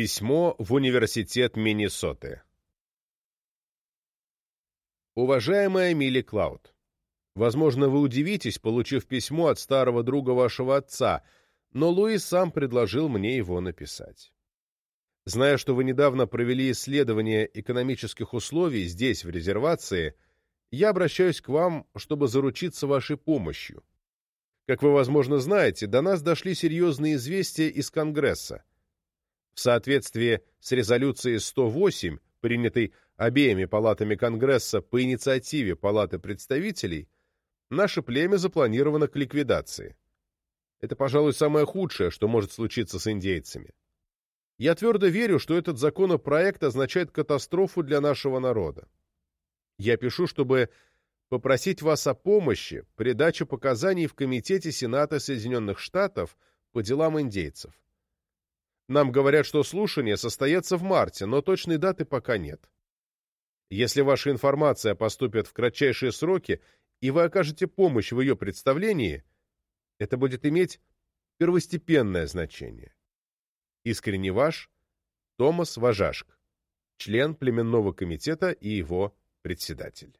Письмо в Университет Миннесоты Уважаемая Милли Клауд, возможно, вы удивитесь, получив письмо от старого друга вашего отца, но Луис сам предложил мне его написать. Зная, что вы недавно провели исследование экономических условий здесь, в резервации, я обращаюсь к вам, чтобы заручиться вашей помощью. Как вы, возможно, знаете, до нас дошли серьезные известия из Конгресса. В соответствии с резолюцией 108, принятой обеими палатами Конгресса по инициативе Палаты представителей, наше племя запланировано к ликвидации. Это, пожалуй, самое худшее, что может случиться с индейцами. Я твердо верю, что этот законопроект означает катастрофу для нашего народа. Я пишу, чтобы попросить вас о помощи при даче показаний в Комитете Сената Соединенных Штатов по делам индейцев. Нам говорят, что слушание состоятся в марте, но точной даты пока нет. Если ваша информация поступит в кратчайшие сроки, и вы окажете помощь в ее представлении, это будет иметь первостепенное значение. Искренне ваш Томас Важашк, член племенного комитета и его председатель.